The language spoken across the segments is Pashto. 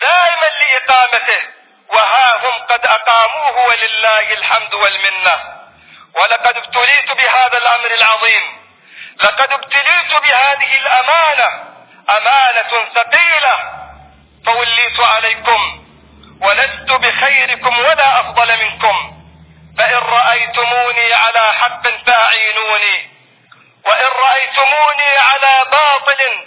دائما لإقامته وها هم قد أقاموه ولله الحمد والمنة ولقد ابتليت بهذا الأمر العظيم لقد ابتليت بهذه الأمانة أمانة ثقيلة فوليت عليكم ولست بخيركم ولا أفضل منكم فإن رأيتموني على حق فأعينوني وإن رأيتموني على باطل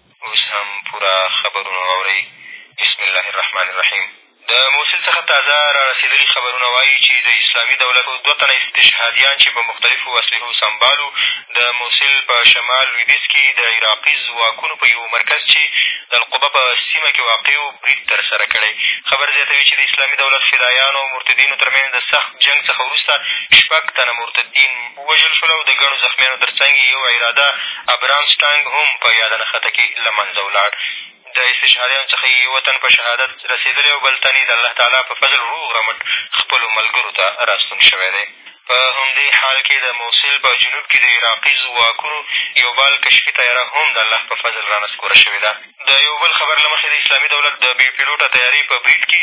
اوس هم پوره خبرونه واورئ. بسم الله الرحمن الرحیم. د موصل څخه تازه را رسېدلي خبرونه وایي چې د اسلامي دولت دوه تنه استشهادیان چې په مختلفو اسلحو سمبال وو، د موصل په شمال لوېدیځ کې د عراقي ځواکونو په یو مرکز چې د القبه په سیمه کې واقع و، برید تر سره کړی. خبر زیاتوي چې د اسلامي دولت فدایانو او مرتدینو تر منځ د سخت جنګ څخه وروسته شپږ تنه مرتدین ووژل شول او د ګڼو زخمیانو تر څنګ یې یو عراده ابرامز ټانګ هم په یاده نښته کې له منځه ولاړ. د استشهادیانو څخه یې یو تن په شهادت رسېدلی او بل تن یې د الله تعالی په فضل روغ رمټ خپلو ملګرو ته راستون شوی دی. په همدې حال کې د موصل په جنوب کې د عراقي ځواکونو یو بال کشفي طیاره هم د الله په فضل رانسکوره شوې ده. د یو بل خبر له مخې د اسلامي دولت د بې پیلوټه طیارې په برید کې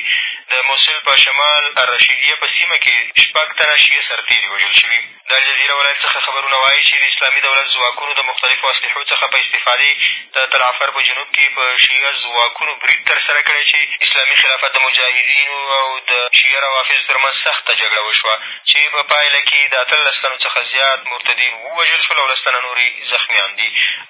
د موصل په شمال الرشیدیه په سیمه کې شپږ تنه شیعه سرتېري وژل شوي. د الجزیره ولایت څخه خبرونه وایي چې د اسلامي دولت ځواکونو د مختلفو اسلحو څخه په استفادې د تلعفر په جنوب کې په شیعه ځواکونو برید تر سره کړی چې اسلامي خلافت د مجاهدینو او د شیعه روافضو تر منځ سخته جګړه وشوه. چې په پایله کې د اتلس تنو څخه زیات مرتدین ووژل شول او لس تنه نور یې زخمیان دي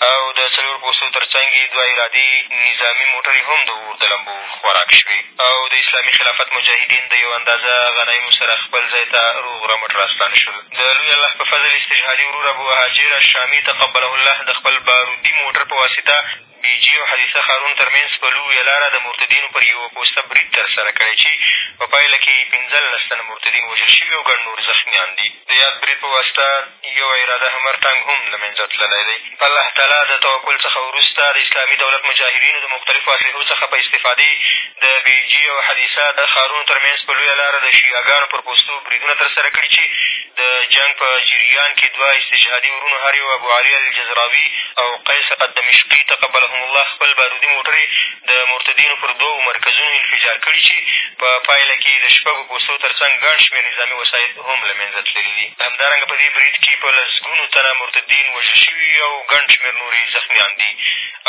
او د څلور پوستو تر څنګ یې دوه ارادې نظامي موټرې هم د اور د لمبو خوراک شوې او د اسلامي خلافت مجاهدین د یو اندازه غنایمو سره خپل ځای ته روغ رمټ راستانه شول د لوی الله په فضل استشهادي ورور ابوهاجر الشامي تقبله الله د خپل بارودي موټر په واسطه بیجې او حدیثه ښارونو تر منځ په لو یه لاره د مرتدینو پر یوه پوسته برید تر سره کړی چې په پایله کې یې پېنځلس تنه مرتدین وژل شوي او ګڼ نور زخمیان دي. د یاد برید په واسطه یو عراده همر ټانګ هم له منځه تللی دی. په الله تعالی د توکل څخه وروسته د اسلامي دولت مجاهدینو د مختلفو اسلحو څخه په استفادې د بیجې او حدیثه ښارونو تر منځ په لویه لاره د شیعه ګانو پر پوستو بریدونه تر سره کړي چې د جنګ په جریان کې دوه استشهادي وروڼو هر یو ابوعلي الجذراوي او قیس الدمشقي تقبلهم الله خپل بارودي موټرې د مرتدینو پر دوو مرکزونو انفجار کړي چې په پایله کې یې د شپږو پوستو تر څنګ ګڼ شمېر نظامي وسایط هم له منځه تللي دي. همدارنګه په دې برید کې په لسګونو تنه مرتدین وژل شوي او ګڼ شمېر نور یې زخمیان دي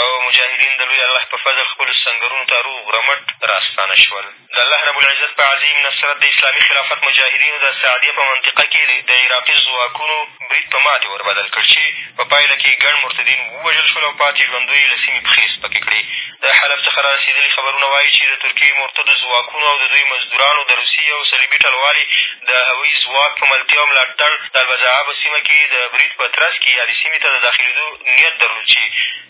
او مجاهدین د لوی الله په فضل خپلو سنګرونو ته روغ رمټ راستانه شول. د الله رب العزت په عظیم نصرت د اسلامي خلافت مجاهدینو د سعدیه په منطقه کې د عراقي ځواکونو برید په ماتې ور بدل کړ چې په پایله کې ګڼ مرتدین ووژل شول او پاتې ژوندیو له سیمې پښې سپکې کړې د حلب څخه را رسېدلي خبرونه وایي چې د ترکیې مرتدو ځواکونو او د دوی مزدورانو د روسیې او صلیبي ټلوالې د هوایي ځواک په ملتیا او ملاتړ د البزاعه په سیمه کې د برید په ترڅ کې یادې سیمې ته د داخلېدو نیت درلود چې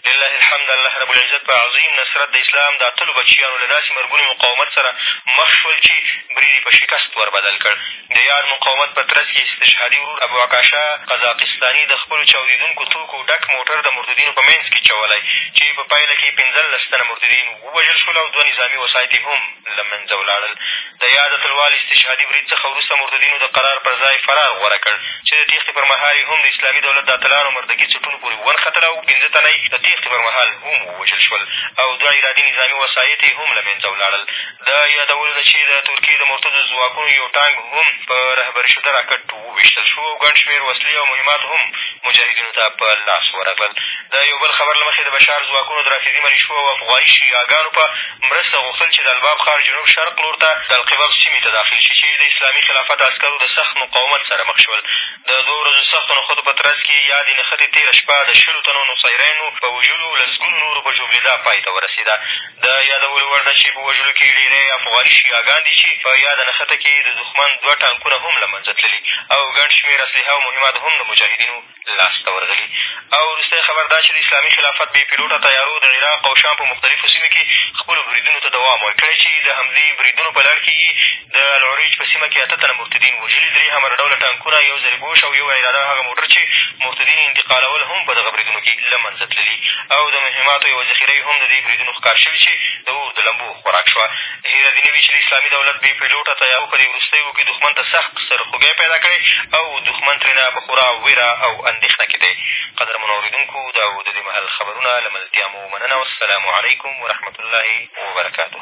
لله الحمد الله رب العزت په عظیم نصرت د اسلام د اتلو بچیانو له داسې مرګوني مقاومت سره مخ شول چې برید یې په شکست ور بدل کړ د یاد مقاومت په ترڅ کې استشهادي ورور ابوعکاشه قزاقستاني د خپلو چاودېدونکو توکو ډک موټر د مرتدینو په منځ کې چولی چې په پایله کې یې پېنځلس تنه مرتدین ووژل شول او دوه نظامي وسایط یې هم له منځه ولاړل. د یاد اتلوال استشهادي برید څخه وروسته مرددینو د قرار پر ځای فرار غوره کړ چې د تېښتې پر مهال یې هم د اسلامي دولت د اتلانو مردکي څټونو پورې ونښتل او پېنځه تنه یې د تېښتې پر مهال هم ووژل شول او دوه عرادي نظامي وسایط یې هم له منځه ولاړل. د یادولو ده چې د ترکیې د مرتدو ځواکونو یو ټانګ هم په رهبري شده راکټ وویشتل شو او ګڼ شمېر وسلې او مهمات هم مجاهدینو ته په لاس ورغلل. د یو بل خبر له مخې د بشار ځواکونو د رافضي ملیشو او افغايي شیعه ګانو په مرسته غوښتل چې د الباب ښار جنوب شرق لور ته د القبب سیمې ته داخل شي چې د اسلامي خلافت عسکرو د سخت مقاومت سره مخ شول. د دوو ورځو سختو نښتو په ترڅ کې یادې نښتې تېره شپه د شلو تنو نصیرینو په وژلو او لسګونو نورو په ژوبلېدا پای ته ورسېده. د یادولو وړ ده چې په وژلو کې ډېری افغاني شیعه ګان دي چې په یاده نښته کې د دښمن دوه ټانکونه هم له منځه تللي او ګڼ شمېر اصلحه او مهمات هم د مجاهدینو لاس ته ورغلي او وروستی خبر دا چې د اسلامي خلافت بې پیلوټه طیارو د عراق او شام په مختلفو سیمو کې خپلو بریدونو ته دوام ورکړی چې د همدې بریدونو په لړ کې یې د العريج په سيمه کې اته تنه مرتدين وژلي، درې همر ډوله ټانکونه، يو ضريبوش او يو عراده هغه موټر چې مرتدين يې انتقالول هم په دغه بريدونو کې له منځه تللي او د مهماتو يوه ذخيره يې هم د دې بريدونو ښکار شوې چې د اور د لمبو خوراک شوه. هېره دې نه وي چې د اسلامي دولت بې پيلوټه طيارو په دې وروستيو کې دښمن ته سخت سرخوږی پيدا کړی او دښمن ترېنه په خورا وېره او اندېښنه کې دی. قدرمنو اورېدونکو دا وو د دې مهال خبرونه، له ملتيا مو مننه، والسلام عليکم ورحمة الله وبرکاته.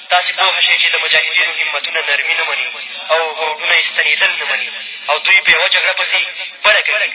تاسې پوه شئ چې د مجاهدینو همتونه نرمي نه مني او هوډونه یې ستنېدل نه مني او دوی په یوه جګړه پسې بله کوي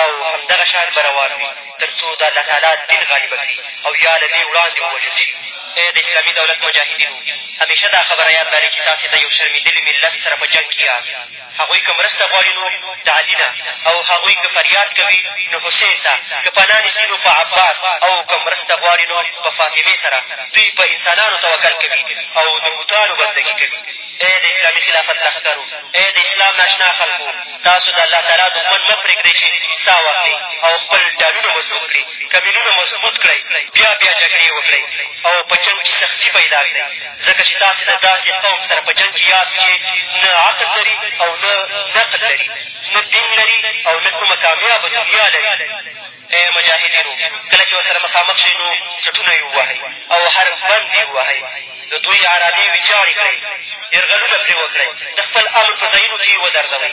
او همدغه شان به روان وي تر څو د الله تعالی دین غالبه کړي او یا له دې وړاندې ووژل شي ای د اسلامي دولت مجاهدینو همېشه دا خبره یاد لرئ چې تاسې د یو شرمېدلي ملت سره په جنګ کښې یاست هغوی که مرسته غواړي نو د علي نه او هغوی که فریاد کوي نو حسین ته که پناه نیسي نو په عباس او که مرسته غواړي نو په فاطمې سره دوی په انسانانو توکل کوي او د بوتانو بندګي کوي ای د اسلامي خلافت لښکرو ای د اسلام ناشنا خلکو تاسو د الله تعالی دښمن مه پرېږدئ چې ساه واخلي او خپل ډالونه مضبوط کړي کمینونه مضبوط کړئ بیا بیا جګړې وکړئ او په جنګ کښې سختي پیدا کړئ ځکه چې تاسې د داسې قوم سره په جنګ کې یاست چې نه عقل لري او نه نقل لري، نه دین لري او نه کومه کامیابه دنیا لري. ای مجاهدینو! کله چې ورسره مخامخ شئ نو څټونه یې ووهئ او هر بند یې ووهئ، د دوی عرابې ویجاړې کړئ، یرغلونه پرې وکړئ، د خپل امن په ځایونو کې یې ودرزوئ.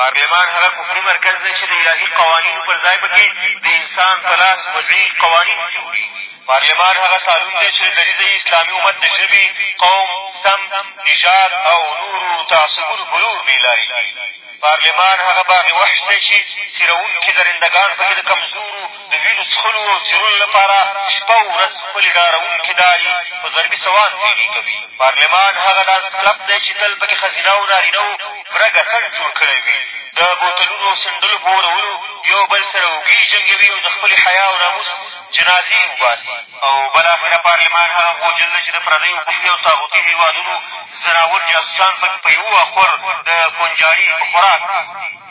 پارلمان هغه کفري مرکز دی چې د الهي قوانینو پر ځای په کې د انسان په لاس وضعي قوانین جوړېږي پارلمان هغه سالون دی چې له دریځه یې اسلامي امت د ژبې قوم سمت نژاد او نورو تعصبونو په لور بې لارې کړي پارلمان هغه باغ وحش دی چې څېروونکي درندګان په کې د کمزورو د وینو څښلو او څیرلو لپاره شپه او ورځ خپلې ډارونکې لارې په غربي سوات پېرې کوي. پارلمان هغه ډانس کلب دی چې تل پکې ښځینه او نارینه و بره ګټنډ جوړ کړی وي، د بوتلونو او سنډلو په ورولو یو بل سره اوږې جنګوي او د خپلې حیا او ناموس جنازې وباسي. او بالاخره پارلمان هغه غوجل دی چې د پردیو کفري او طاغوتي هېوادونو ځناور جاسوسان پکې په یوه خور د کونجاړي په خوراک بوخت دي.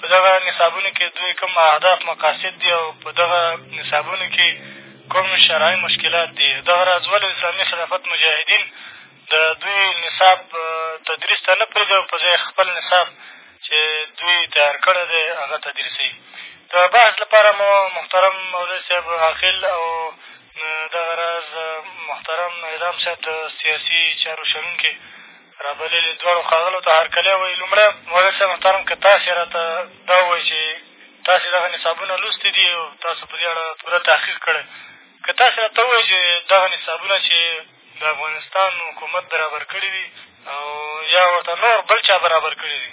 په دغه نصابونو کښې دوی کوم اهداف مقاصد دي او په دغه نصابونو کښې کوم شرعي مشکلات دي دغه راز ولې اسلامي خلافت مجاهدين د دوی نصاب تدريس ته نه پرېږدي او په ځای يې خپل نصاب چې دوی تيار کړی دی هغه تدريسوي د بحث لپاره مو محترم مولوي صاحب عاقل او دغه راز محترم اعدام صاحب د سياسي چارو شنونکی رابللي دواړو ښاغلو ته هرکلی وایي لومړی مولوي صاحب محترم که تاسې را ته دا ووایي چې تاسې دغه نصابونه لوستي دي او تاسو په دې اړه پوره تحقیق کړی که تاسې را ته ووایي چې دغه نصابونه چې د افغانستان حکومت برابر کړي دي او یا ورته نور بل چا برابر کړي دي